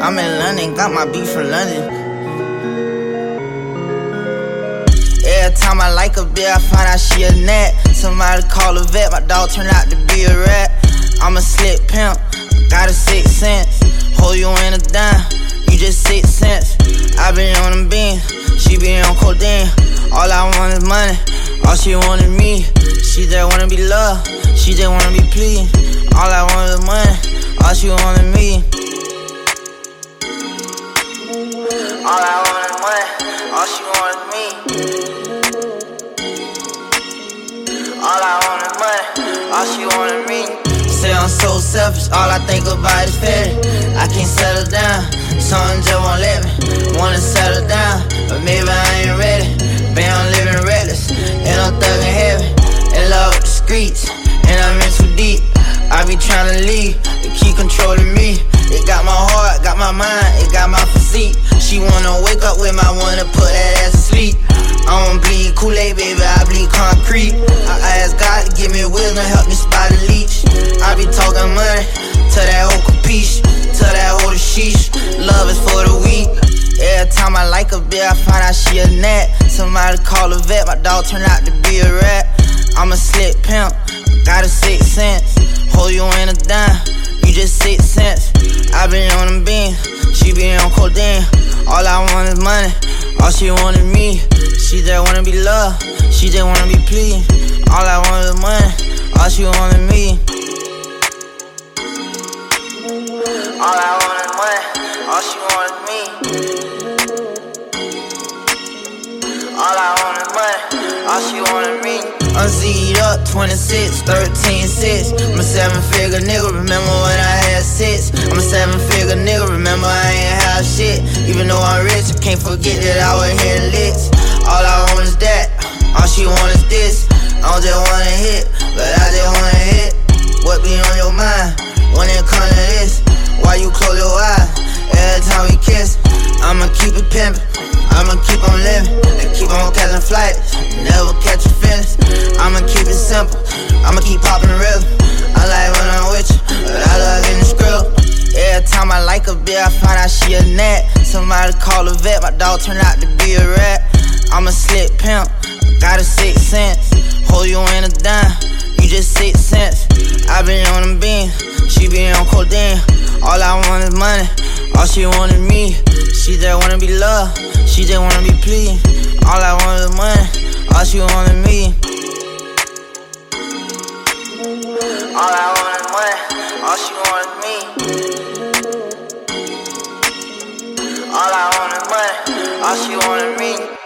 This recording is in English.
I'm in London, got my beef from London. Every time I like a bitch, I find out she a net. Somebody call a vet, my dog turned out to be a rat. I'm a slick pimp, got a six sense. Hold you in a dime, you just six cents. I been on them beans, she been on codeine. All I want is money, all she want is me. She just wanna be loved, she just wanna be pleased. All I want is money, all she want is me. All she is me. Say I'm so selfish, all I think about is petty. I can't settle down, something just won't let me. Wanna settle down, but maybe I ain't ready. Bam, I'm living reckless, and I'm thugging heavy. In love with the streets, and I'm in too deep. I be trying to leave, it keep controlling me. It got my heart, got my mind, it got my physique. She wanna wake up with my wanna put that ass to sleep. I don't bleed Kool-Aid, baby, I bleed concrete. Give me wisdom, help me spot a leech. I be talking money to that whole capiche, to that whole sheesh. Love is for the weak. Every time I like a bitch, I find out she a net. Somebody call a vet, my dog turned out to be a rat. I'm a slick pimp, got a six sense. Hold you in a dime, you just six cents. I been on them beans, she be on codeine. All I want is money, all she want is me. She just wanna be loved, she just wanna be pleased. All I want is money, all she want is me. All I want is money, all she want is me. All I want is money, all she want is me. I'm Z'd up, 26, 13, 6. I'm a seven figure nigga, remember when I had six. I'm a seven figure nigga, remember I ain't have shit. Even though I'm rich, I can't forget that I was hitting licks. All I want is that, all she want is this. I don't just wanna hit, but I just wanna hit. What be on your mind when it comes to this? Why you close your eyes every time we kiss? I'ma keep it pimpin', I'ma keep on living, and keep on catching flights, never catch a finish. I'ma keep it simple, I'ma keep popping rhythm. I like when I'm with you, but I love in the script. Every time I like a bitch, I find out she a net. Somebody call a vet, my dog turned out to be a rat. I'm a slick pimp, got a six sense. Hold you in a dime, you just six cents. I been on them beans, she be on codeine. All I want is money, all she want is me. She just wanna be loved, she just wanna be pleased. All I want is money, all she want is me. All I want is money, all she want is me. All I want is money, all she want is me.